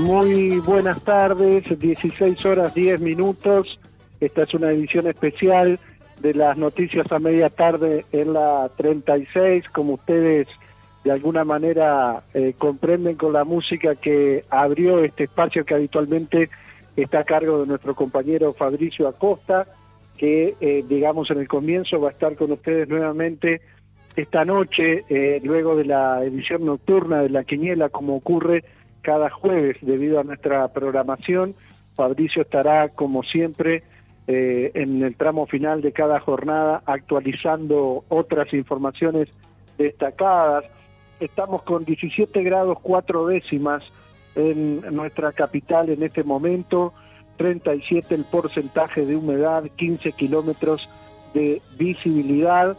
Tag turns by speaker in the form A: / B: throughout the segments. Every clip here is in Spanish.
A: Muy buenas tardes, 16 horas 10 minutos. Esta es una edición especial de las noticias a media tarde en la 36, como ustedes de alguna manera eh, comprenden con la música que abrió este espacio que habitualmente está a cargo de nuestro compañero Fabricio Acosta, que eh, digamos en el comienzo va a estar con ustedes nuevamente esta noche, eh, luego de la edición nocturna de la Quiniela, como ocurre cada jueves debido a nuestra programación. Fabricio estará, como siempre, eh, en el tramo final de cada jornada actualizando otras informaciones destacadas. Estamos con 17 grados 4 décimas en nuestra capital en este momento, 37 el porcentaje de humedad, 15 kilómetros de visibilidad,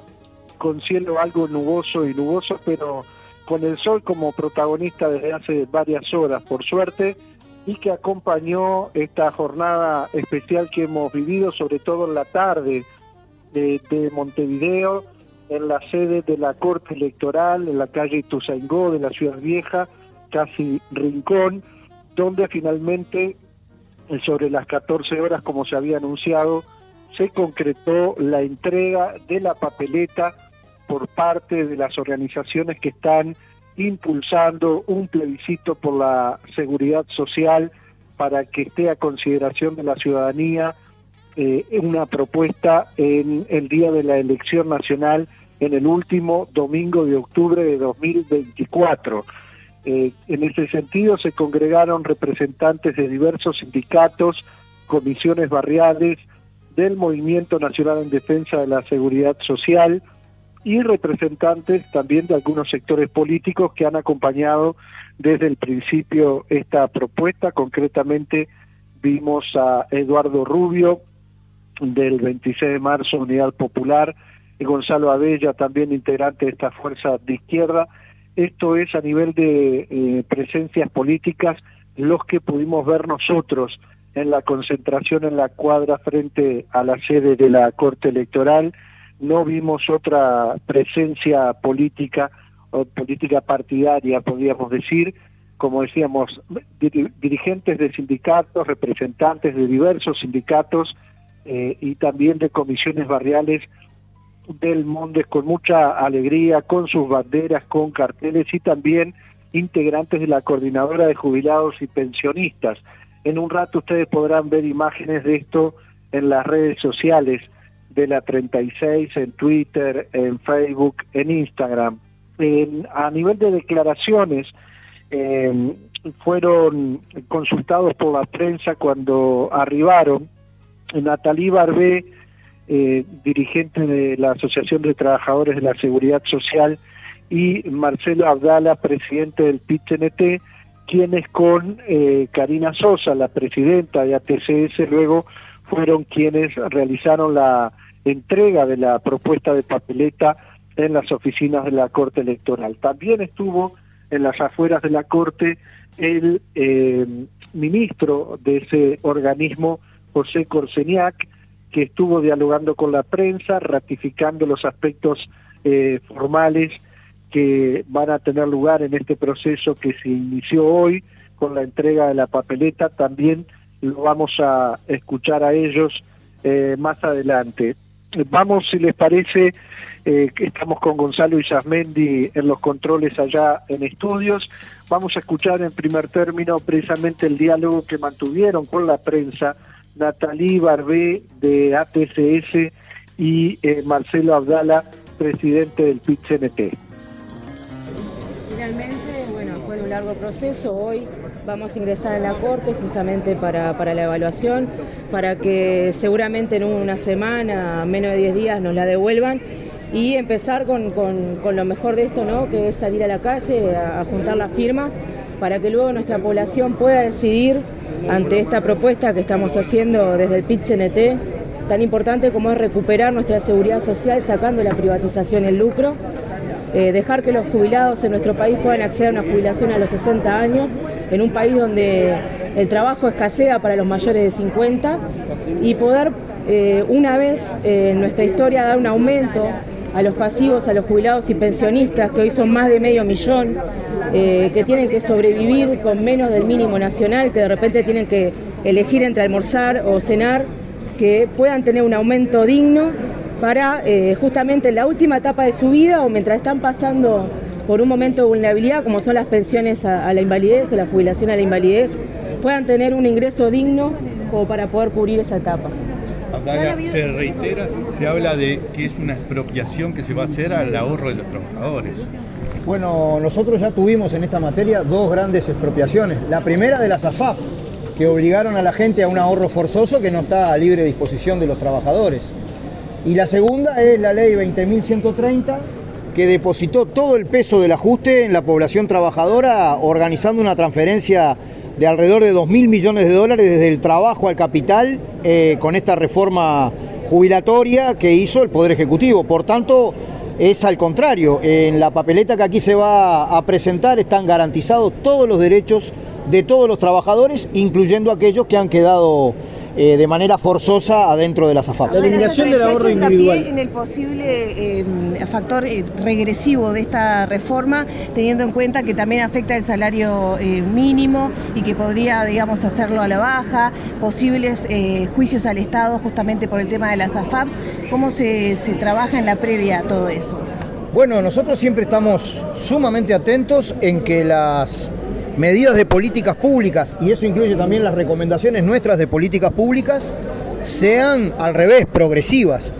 A: con cielo algo nuboso y nuboso, pero con el sol como protagonista desde hace varias horas, por suerte, y que acompañó esta jornada especial que hemos vivido, sobre todo en la tarde de, Montevideo, en la sede de la Corte Electoral, en la calle Ituzaingó de la Ciudad Vieja, casi Rincón, donde finalmente, sobre las 14 horas, como se había anunciado, se concretó la entrega de la papeleta por parte de las organizaciones que están impulsando un plebiscito por la seguridad social para que esté a consideración de la ciudadanía eh, una propuesta en el día de la elección nacional en el último domingo de octubre de 2024. Eh, en ese sentido se congregaron representantes de diversos sindicatos, comisiones barriales, del Movimiento Nacional en Defensa de la Seguridad Social, y representantes también de algunos sectores políticos que han acompañado desde el principio esta propuesta. Concretamente vimos a Eduardo Rubio del 26 de marzo, Unidad Popular, y Gonzalo Abella, también integrante de esta fuerza de izquierda. Esto es a nivel de eh, presencias políticas los que pudimos ver nosotros en la concentración en la cuadra frente a la sede de la Corte Electoral no vimos otra presencia política o política partidaria, podríamos decir, como decíamos, dirigentes de sindicatos, representantes de diversos sindicatos eh, y también de comisiones barriales del Mondes con mucha alegría, con sus banderas, con carteles y también integrantes de la coordinadora de jubilados y pensionistas. En un rato ustedes podrán ver imágenes de esto en las redes sociales de la 36 en Twitter, en Facebook, en Instagram. a nivel de declaraciones, em, fueron consultados por la prensa cuando arribaron. Natalí Barbé, eh, dirigente de la Asociación de Trabajadores de la Seguridad Social, y Marcelo Abdala, presidente del PIT-CNT, quienes con eh, Karina Sosa, la presidenta de ATCS, luego fueron quienes realizaron la entrega de la propuesta de papeleta en las oficinas de la Corte Electoral. También estuvo en las afueras de la Corte el eh, ministro de ese organismo, José Corseniac, que estuvo dialogando con la prensa, ratificando los aspectos eh, formales que van a tener lugar en este proceso que se inició hoy con la entrega de la papeleta. También lo vamos a escuchar a ellos eh, más adelante. Vamos, si les parece, eh, estamos con Gonzalo Isasmendi en los controles allá en estudios. Vamos a escuchar en primer término precisamente el diálogo que mantuvieron con la prensa Natalí Barbé de ATCS y eh, Marcelo Abdala, presidente del PIT-CNT.
B: Finalmente, bueno, de un largo proceso, hoy Vamos a ingresar a la Corte justamente para, la evaluación, para que seguramente en una semana, menos de 10 días, nos la devuelvan y empezar con, lo mejor de esto, ¿no? que es salir a la calle a, juntar las firmas para que luego nuestra población pueda decidir ante esta propuesta que estamos haciendo desde el PIT-CNT, tan importante como es recuperar nuestra seguridad social sacando la privatización y el lucro, eh, dejar que los jubilados en nuestro país puedan acceder a una jubilación a los 60 años en un país donde el trabajo escasea para los mayores de 50 y poder eh, una vez en nuestra historia dar un aumento a los pasivos, a los jubilados y pensionistas, que hoy son más de medio millón, eh, que tienen que sobrevivir con menos del mínimo nacional, que de repente tienen que elegir entre almorzar o cenar, que puedan tener un aumento digno para eh, justamente en la última etapa de su vida o mientras están pasando por un momento de vulnerabilidad, como son las pensiones a, la invalidez o la jubilación a la invalidez, puedan tener un ingreso digno como para poder cubrir esa etapa.
C: se reitera, se habla de que es una expropiación que se va a hacer al ahorro de los trabajadores.
D: Bueno, nosotros ya tuvimos en esta materia dos grandes expropiaciones. La primera de las AFAP, que obligaron a la gente a un ahorro forzoso que no está a libre disposición de los trabajadores. Y la segunda es la ley 20.130, que depositó todo el peso del ajuste en la población trabajadora, organizando una transferencia de alrededor de 2.000 millones de dólares desde el trabajo al capital eh, con esta reforma jubilatoria que hizo el Poder Ejecutivo. Por tanto, es al contrario, en la papeleta que aquí se va a presentar están garantizados todos los derechos de todos los trabajadores, incluyendo aquellos que han quedado eh, de manera forzosa adentro de la SAFAP.
E: La eliminación del ahorro individual.
F: en el posible eh, factor eh, regresivo de esta reforma, teniendo en cuenta que también afecta el salario mínimo y que podría, digamos, hacerlo a la baja, posibles juicios al Estado justamente por el tema de las AFAPs. ¿Cómo se, se trabaja en la previa a todo eso?
D: Bueno, nosotros siempre estamos sumamente atentos en que las medidas de políticas públicas, y eso incluye también las recomendaciones nuestras de políticas públicas, sean al revés, progresivas.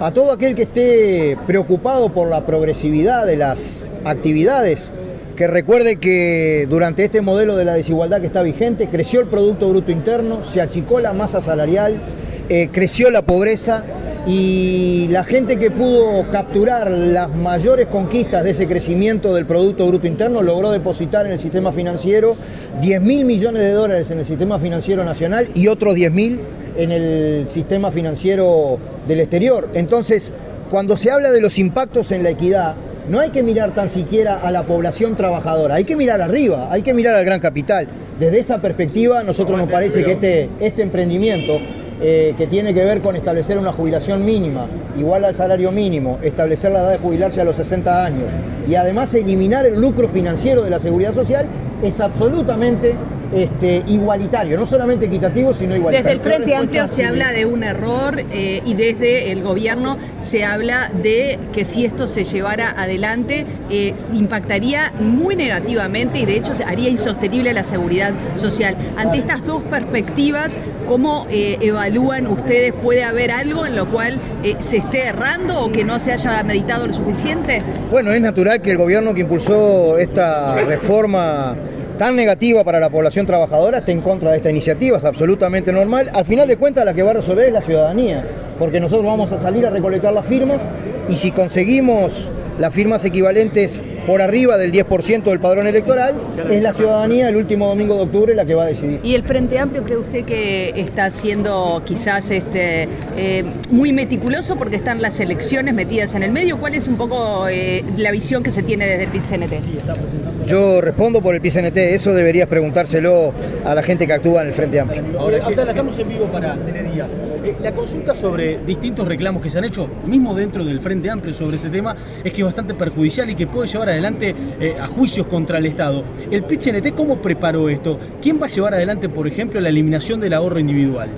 D: A todo aquel que esté preocupado por la progresividad de las actividades, que recuerde que durante este modelo de la desigualdad que está vigente, creció el Producto Bruto Interno, se achicó la masa salarial, eh, creció la pobreza y la gente que pudo capturar las mayores conquistas de ese crecimiento del Producto Bruto Interno logró depositar en el sistema financiero 10 mil millones de dólares en el sistema financiero nacional y otros 10 mil en el sistema financiero del exterior. Entonces, cuando se habla de los impactos en la equidad, no hay que mirar tan siquiera a la población trabajadora, hay que mirar arriba, hay que mirar al gran capital. Desde esa perspectiva, a nosotros nos parece que este, este emprendimiento eh, que tiene que ver con establecer una jubilación mínima igual al salario mínimo, establecer la edad de jubilarse a los 60 años y además eliminar el lucro financiero de la seguridad social, es absolutamente este, igualitario, no solamente equitativo, sino igualitario.
F: Desde el Frente Amplio se habla de un error eh, y desde el gobierno se habla de que si esto se llevara adelante eh, impactaría muy negativamente y de hecho haría insostenible la seguridad social. Ante estas dos perspectivas, ¿cómo eh, evalúan ustedes? ¿Puede haber algo en lo cual se esté errando o que no se haya meditado lo suficiente?
D: Bueno, es natural que el gobierno que impulsó esta reforma tan negativa para la población trabajadora esté en contra de esta iniciativa, es absolutamente normal. Al final de cuentas la que va a resolver es la ciudadanía, porque nosotros vamos a salir a recolectar las firmas y si conseguimos las firmas equivalentes por arriba del 10% del padrón electoral, es la ciudadanía el último domingo de octubre la que va a decidir.
F: ¿Y el Frente Amplio cree usted que está siendo quizás este, eh, muy meticuloso porque están las elecciones metidas en el medio? ¿Cuál es un poco eh, la visión que se tiene desde el PIT-CNT?
D: Yo respondo por el PIT-CNT, eso deberías preguntárselo a la gente que actúa en el Frente Amplio.
E: Ahora, estamos en vivo para Teledía. Eh, la consulta sobre distintos reclamos que se han hecho, mismo dentro del Frente Amplio sobre este tema, es que es bastante perjudicial y que puede llevar adelante eh, a juicios contra el Estado. ¿El PCNT cómo preparó esto? ¿Quién va a llevar adelante, por ejemplo, la eliminación del ahorro individual?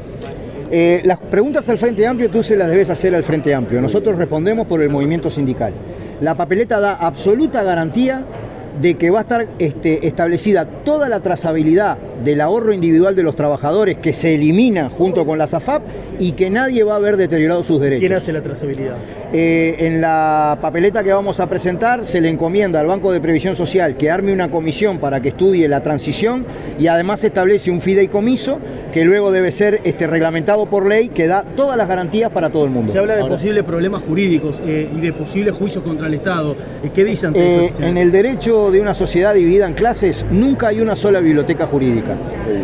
D: Eh, las preguntas al Frente Amplio tú se las debes hacer al Frente Amplio. Nosotros respondemos por el movimiento sindical. La papeleta da absoluta garantía de que va a estar este, establecida toda la trazabilidad del ahorro individual de los trabajadores que se elimina junto con la SAFAP y que nadie va a haber deteriorado sus derechos.
E: ¿Quién hace la trazabilidad?
D: Eh, en la papeleta que vamos a presentar se le encomienda al Banco de Previsión Social que arme una comisión para que estudie la transición y además establece un fideicomiso que luego debe ser este, reglamentado por ley que da todas las garantías para todo el mundo.
E: Se habla de posibles problemas jurídicos eh, y de posibles juicios contra el Estado. Eh, ¿Qué dicen
D: En el derecho de una sociedad dividida en clases nunca hay una sola biblioteca jurídica.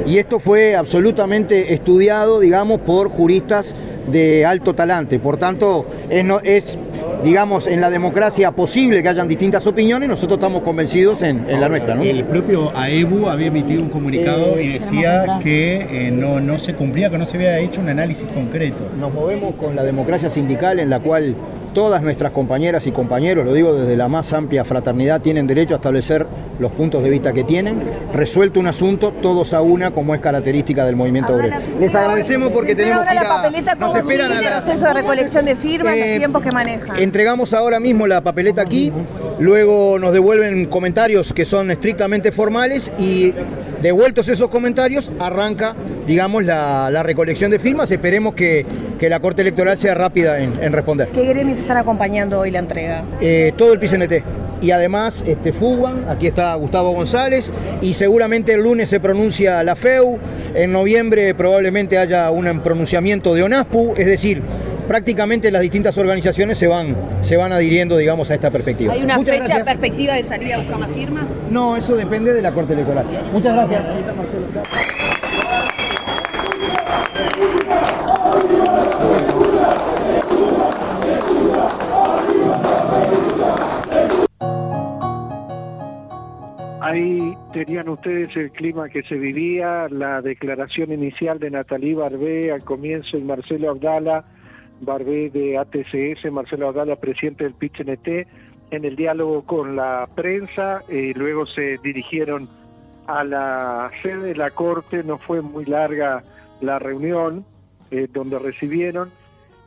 D: Y esto fue absolutamente estudiado, digamos, por juristas de alto talante. Por tanto, es, es digamos, en la democracia posible que hayan distintas opiniones, nosotros estamos convencidos en, la nuestra.
C: El propio AEBU había emitido un comunicado y eh, decía que eh, no, no se cumplía, que no se había hecho un análisis concreto.
D: Nos movemos con la democracia sindical en la cual todas nuestras compañeras y compañeros, lo digo desde la más amplia fraternidad, tienen derecho a establecer los puntos de vista que tienen. Resuelto un asunto, todos a una, como es característica del movimiento obrero. Les agradecemos porque tenemos que ir
G: la papeleta,
D: nos
G: esperan a el proceso de recolección de firmas, los eh, tiempos que maneja.
D: Entregamos ahora mismo la papeleta aquí, luego nos devuelven comentarios que son estrictamente formales y devueltos esos comentarios arranca, digamos, la, recolección de firmas. Esperemos que, la Corte Electoral sea rápida en, responder.
G: ¿Qué gremios están acompañando hoy la entrega?
D: Eh, todo el PCNT y además este Fugan, aquí está Gustavo González y seguramente el lunes se pronuncia la FEU, en noviembre probablemente haya un pronunciamiento de ONASPU, es decir, prácticamente las distintas organizaciones se van, se van adhiriendo, digamos, a esta perspectiva.
G: ¿Hay una fecha, perspectiva de salida a buscar las firmas?
D: No, eso depende de la Corte Electoral. Muchas gracias.
A: Ustedes el clima que se vivía, la declaración inicial de Natalí Barbé al comienzo y Marcelo Abdala, Barbé de ATCS, Marcelo Abdala, presidente del PICNT, en el diálogo con la prensa, y luego se dirigieron a la sede de la Corte, no fue muy larga la reunión eh, donde recibieron,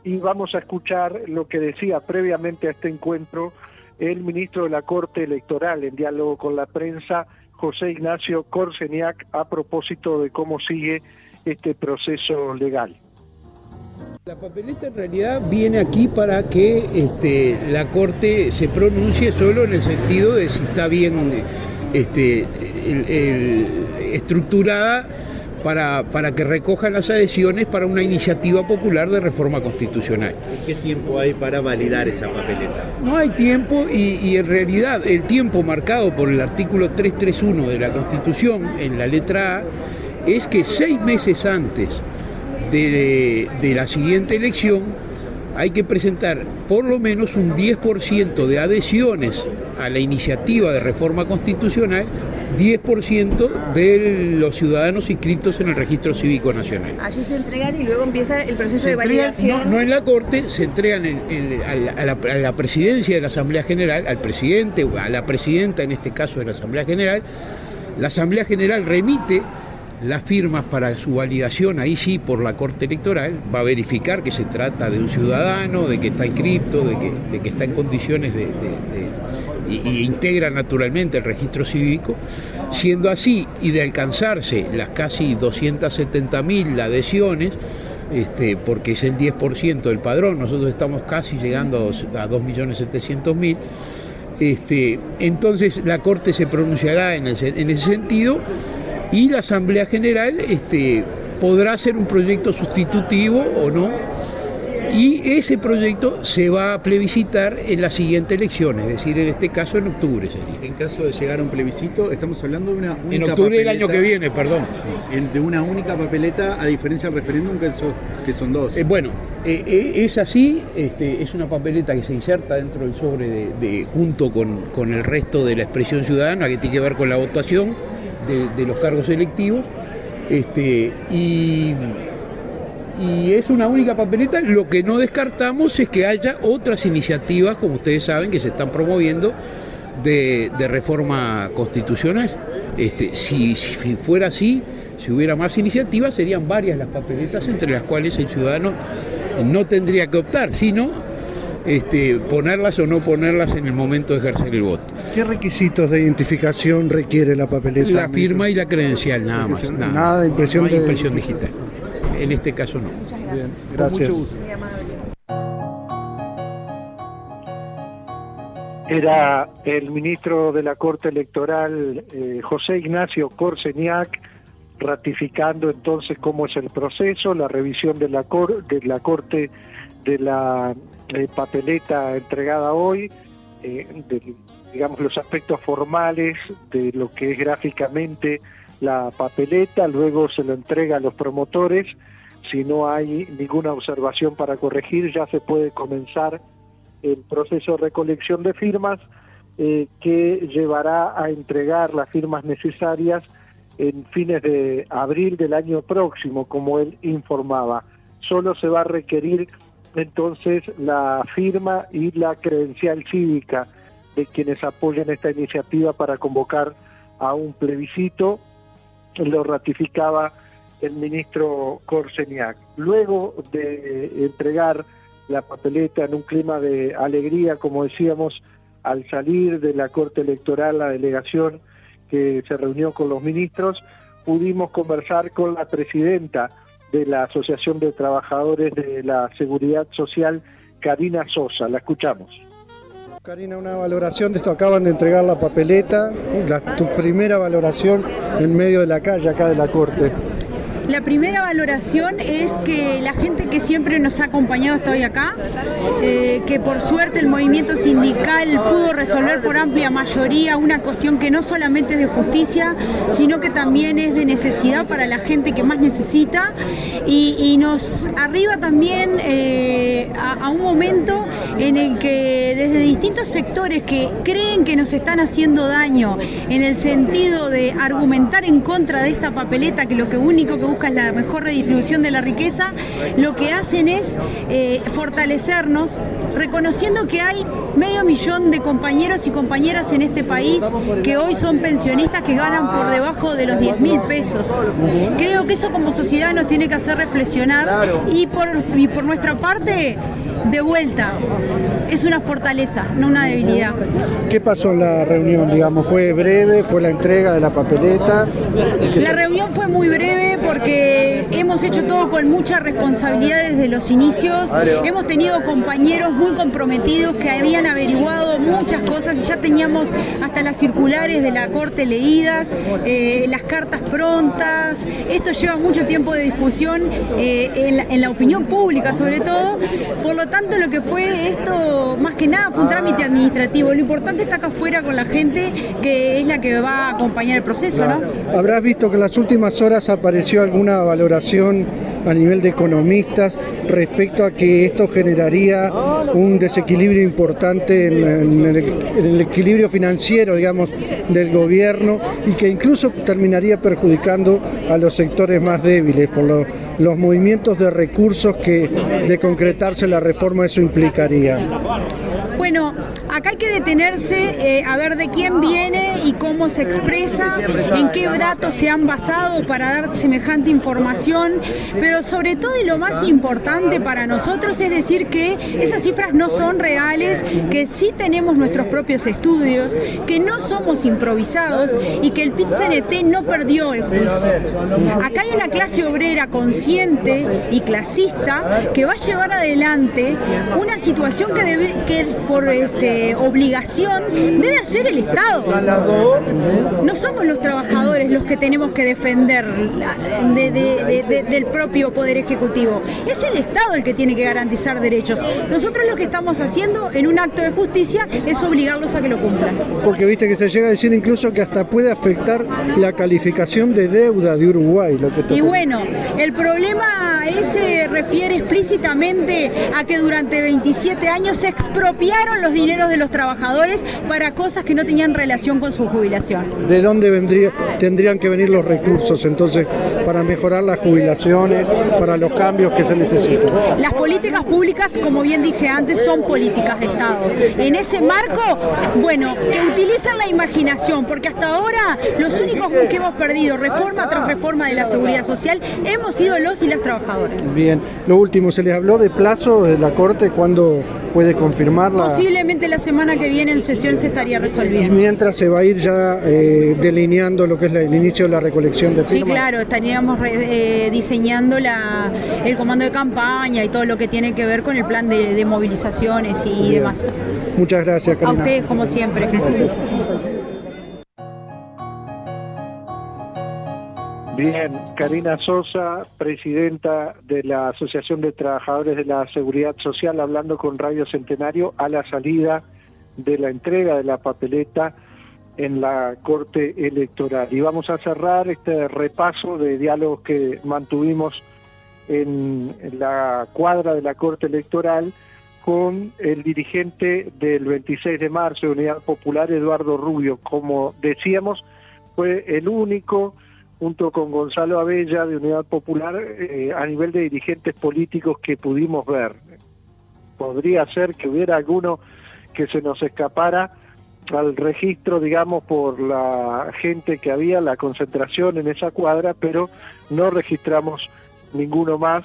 A: y vamos a escuchar lo que decía previamente a este encuentro el ministro de la Corte Electoral en diálogo con la prensa, José Ignacio Corseniak, a propósito de cómo sigue este proceso legal.
H: La papeleta en realidad viene aquí para que este, la Corte se pronuncie solo en el sentido de si está bien este, estructurada para, para que recojan las adhesiones para una iniciativa popular de reforma constitucional.
I: ¿Qué tiempo hay para validar esa papeleta?
H: No hay tiempo y, en realidad el tiempo marcado por el artículo 331 de la Constitución en la letra A es que seis meses antes de, de la siguiente elección hay que presentar por lo menos un 10% de adhesiones a la iniciativa de reforma constitucional 10% de los ciudadanos inscritos en el registro cívico nacional.
G: Allí se entregan y luego empieza el proceso de validación.
H: no, en la Corte, se entregan a, la, presidencia de la Asamblea General, al presidente, a la presidenta en este caso de la Asamblea General. La Asamblea General remite las firmas para su validación, ahí sí, por la Corte Electoral, va a verificar que se trata de un ciudadano, de que está inscripto, de que, de que está en condiciones de y, integra naturalmente el registro cívico, siendo así y de alcanzarse las casi 270.000 adhesiones, este, porque es el 10% del padrón, nosotros estamos casi llegando a 2.700.000, este, entonces la Corte se pronunciará en, ese sentido y la Asamblea General este, podrá hacer un proyecto sustitutivo o no y ese proyecto se va a plebiscitar en la siguiente elección, es decir, en este caso en octubre sería.
I: En caso de llegar a un plebiscito, estamos hablando de una única
H: En octubre del año que viene, perdón.
I: de una única papeleta, a diferencia del referéndum que son, que son dos.
H: Eh, bueno, eh, eh, es así, este, es una papeleta que se inserta dentro del sobre de, junto con, con, el resto de la expresión ciudadana que tiene que ver con la votación de, los cargos electivos. Este, y y es una única papeleta. Lo que no descartamos es que haya otras iniciativas, como ustedes saben, que se están promoviendo de, reforma constitucional. Este, si, fuera así, si hubiera más iniciativas, serían varias las papeletas entre las cuales el ciudadano no tendría que optar, sino este, ponerlas o no ponerlas en el momento de ejercer el voto.
I: ¿Qué requisitos de identificación requiere la papeleta?
H: La firma y la credencial, nada más.
I: Nada, de impresión,
H: de... impresión digital. En este caso no.
G: Muchas gracias.
I: gracias.
A: Era el ministro de la Corte Electoral, eh, José Ignacio Corseniak, ratificando entonces cómo es el proceso, la revisión de la, de la Corte de la eh, papeleta entregada hoy, eh, digamos los aspectos formales de lo que es gráficamente la papeleta, luego se lo entrega a los promotores, si no hay ninguna observación para corregir, ya se puede comenzar el proceso de recolección de firmas eh, que llevará a entregar las firmas necesarias en fines de abril del año próximo, como él informaba. Solo se va a requerir entonces la firma y la credencial cívica de quienes apoyan esta iniciativa para convocar a un plebiscito, lo ratificaba el ministro Corseniak. Luego de entregar la papeleta en un clima de alegría, como decíamos, al salir de la Corte Electoral, la delegación que se reunió con los ministros, pudimos conversar con la presidenta de la Asociación de Trabajadores de la Seguridad Social, Karina Sosa. La escuchamos.
J: Karina, una valoración de esto, acaban de entregar la papeleta, tu primera valoración en medio de la calle acá de la Corte.
K: La primera valoración es que la gente que siempre nos ha acompañado hasta hoy acá, eh, que por suerte el movimiento sindical pudo resolver por amplia mayoría una cuestión que no solamente es de justicia, sino que también es de necesidad para la gente que más necesita. Y, nos arriba también eh, a, un momento en el que desde distintos sectores que creen que nos están haciendo daño en el sentido de argumentar en contra de esta papeleta que lo que único que busca la mejor redistribución de la riqueza, lo que hacen es eh, fortalecernos, reconociendo que hay medio millón de compañeros y compañeras en este país que hoy son pensionistas que ganan por debajo de los 10 mil pesos. Creo que eso como sociedad nos tiene que hacer reflexionar y por, y por nuestra parte, de vuelta, es una fortaleza, no una debilidad.
J: ¿Qué pasó en la reunión? Digamos, ¿fue breve? ¿Fue la entrega de la papeleta?
K: La reunión fue muy breve porque hemos hecho todo con mucha responsabilidad desde los inicios. Hemos tenido compañeros muy comprometidos que habían averiguado muchas cosas y ya teníamos hasta las circulares de la Corte leídas, eh, las cartas prontas. Esto lleva mucho tiempo de discusión eh, en, la, en la opinión pública sobre todo. Por lo tanto, lo que fue esto, más que nada, fue un trámite administrativo. Lo importante está acá afuera con la gente, que es la que va a acompañar el proceso, ¿no?
J: Habrás visto que en las últimas horas apareció alguna valoración a nivel de economistas respecto a que esto generaría un desequilibrio importante en, el, equilibrio financiero, digamos, del gobierno y que incluso terminaría perjudicando a los sectores más débiles por los movimientos de recursos que de concretarse la reforma eso implicaría.
K: Bueno, acá hay que detenerse eh, a ver de quién viene y cómo se expresa, en qué datos se han basado para dar semejante información, pero sobre todo y lo más importante para nosotros es decir que esas cifras no son reales, que sí tenemos nuestros propios estudios, que no somos improvisados y que el pit no perdió el juicio. Acá hay una clase obrera consciente y clasista que va a llevar adelante una situación que, debe, que por este, obligación debe hacer el Estado. No somos los trabajadores los que tenemos que defender del propio Poder Ejecutivo. Es el Estado el que tiene que garantizar derechos. Nosotros lo que estamos haciendo en un acto de justicia es obligarlos a que lo cumplan.
J: Porque viste que se llega a decir incluso que hasta puede afectar la calificación de deuda de Uruguay.
K: y bueno, el problema ese refiere explícitamente a que durante 27 años se expropiaron los dineros de los trabajadores para cosas que no tenían relación con su jubilación.
J: ¿De dónde vendría, tendrían que venir los recursos entonces para mejorar las jubilaciones, para los cambios que se necesitan?
K: Las políticas públicas, como bien dije antes, son políticas de Estado. En ese marco, bueno, que utilizan la imaginación, porque hasta ahora los únicos que hemos perdido reforma tras reforma de la seguridad social hemos sido los y las trabajadoras.
J: Bien, lo último, ¿se les habló de plazo de la Corte? ¿Cuándo puede confirmarla?
K: Posiblemente la semana que viene en sesión se estaría resolviendo.
J: Mientras se va a ir ya eh, delineando lo que es el inicio de la recolección de firmas.
K: Sí, claro, estaríamos eh, diseñando la, el comando de campaña y todo lo que tiene que ver con el plan de, movilizaciones y, demás.
J: Muchas gracias, Karina.
K: A ustedes, como siempre.
A: Bien, Karina Sosa, presidenta de la Asociación de Trabajadores de la Seguridad Social, hablando con Radio Centenario a la salida de la entrega de la papeleta en la Corte Electoral. Y vamos a cerrar este repaso de diálogos que mantuvimos en, la cuadra de la Corte Electoral con el dirigente del 26 de marzo de Unidad Popular, Eduardo Rubio. Como decíamos, fue el único junto con Gonzalo Abella de Unidad Popular, eh, a nivel de dirigentes políticos que pudimos ver. podría ser que hubiera alguno que se nos escapara al registro, digamos, por la gente que había, la concentración en esa cuadra, pero no registramos ninguno más.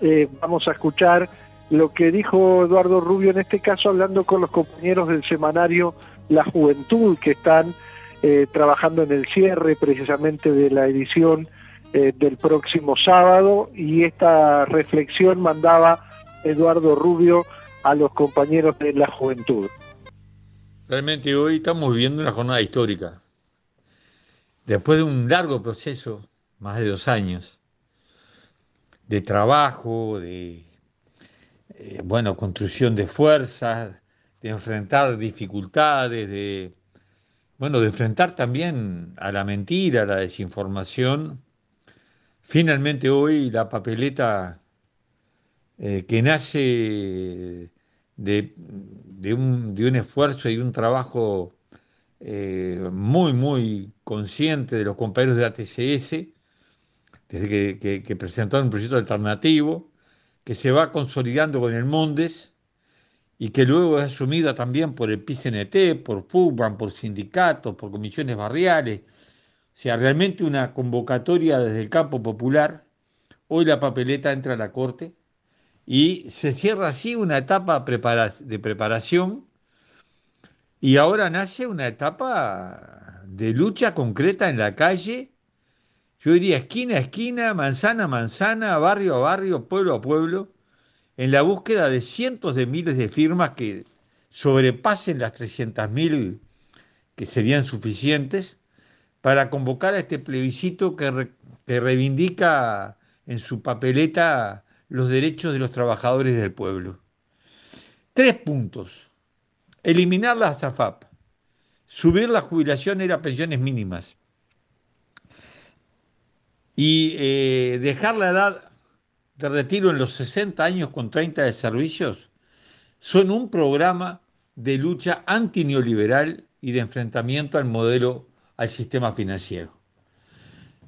A: Eh, vamos a escuchar lo que dijo Eduardo Rubio en este caso, hablando con los compañeros del semanario La Juventud, que están eh, trabajando en el cierre precisamente de la edición eh, del próximo sábado, y esta reflexión mandaba Eduardo Rubio a los compañeros de La Juventud.
L: Realmente hoy estamos viviendo una jornada histórica. Después de un largo proceso, más de dos años, de trabajo, de eh, bueno, construcción de fuerzas, de enfrentar dificultades, de bueno, de enfrentar también a la mentira, a la desinformación. Finalmente hoy la papeleta eh, que nace de, un, esfuerzo y un trabajo eh, muy, muy consciente de los compañeros de la TCS, desde que, presentaron un proyecto alternativo, que se va consolidando con el Mondes y que luego es asumida también por el PCNT, por FUBAN, por sindicatos, por comisiones barriales. O sea, realmente una convocatoria desde el campo popular. Hoy la papeleta entra a la Corte y se cierra así una etapa de preparación y ahora nace una etapa de lucha concreta en la calle, yo diría esquina a esquina, manzana a manzana, barrio a barrio, pueblo a pueblo, en la búsqueda de cientos de miles de firmas que sobrepasen las 300.000 que serían suficientes para convocar a este plebiscito que, que reivindica en su papeleta los derechos de los trabajadores del pueblo. Tres puntos. Eliminar la ASAFAP, subir la jubilación y las pensiones mínimas y eh, dejar la edad de retiro en los 60 años con 30 de servicios son un programa de lucha antineoliberal y de enfrentamiento al modelo, al sistema financiero.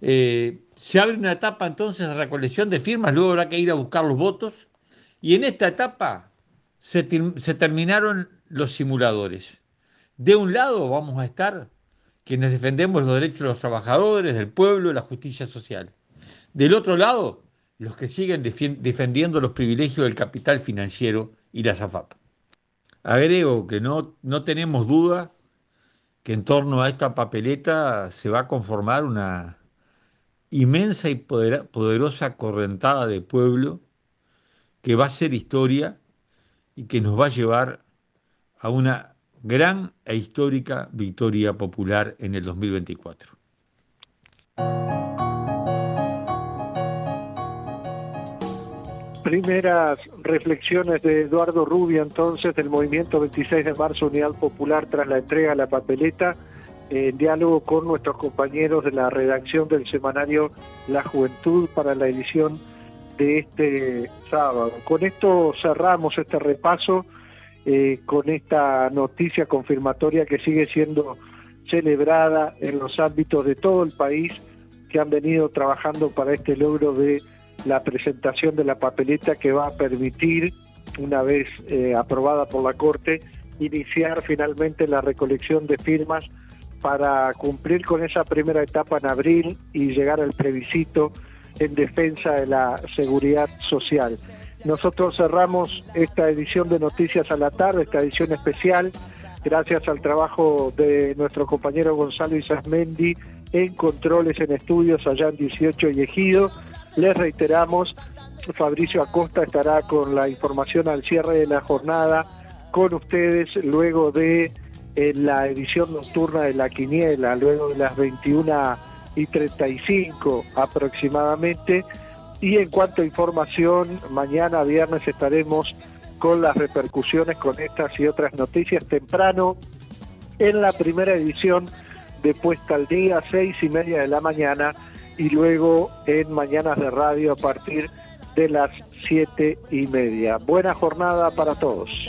L: Eh, se abre una etapa entonces de recolección de firmas, luego habrá que ir a buscar los votos, y en esta etapa se, terminaron los simuladores. De un lado vamos a estar quienes defendemos los derechos de los trabajadores, del pueblo, la justicia social. Del otro lado, los que siguen defendiendo los privilegios del capital financiero y la SAFAP. Agrego que no, no tenemos duda que en torno a esta papeleta se va a conformar una, inmensa y poderosa correntada de pueblo que va a ser historia y que nos va a llevar a una gran e histórica victoria popular en el 2024.
A: Primeras reflexiones de Eduardo Rubio entonces del movimiento 26 de marzo Unidad Popular tras la entrega a la papeleta en diálogo con nuestros compañeros de la redacción del semanario La Juventud para la edición de este sábado. Con esto cerramos este repaso eh, con esta noticia confirmatoria que sigue siendo celebrada en los ámbitos de todo el país que han venido trabajando para este logro de la presentación de la papeleta que va a permitir, una vez eh, aprobada por la Corte, iniciar finalmente la recolección de firmas para cumplir con esa primera etapa en abril y llegar al plebiscito en defensa de la seguridad social. Nosotros cerramos esta edición de Noticias a la tarde, esta edición especial, gracias al trabajo de nuestro compañero Gonzalo Isasmendi en controles en estudios allá en 18 y Ejido. Les reiteramos, Fabricio Acosta estará con la información al cierre de la jornada con ustedes luego de en la edición nocturna de la Quiniela, luego de las 21 y 35 aproximadamente. Y en cuanto a información, mañana viernes estaremos con las repercusiones con estas y otras noticias temprano en la primera edición de Puesta al Día, seis y media de la mañana, y luego en Mañanas de Radio a partir de las siete y media. Buena jornada para todos.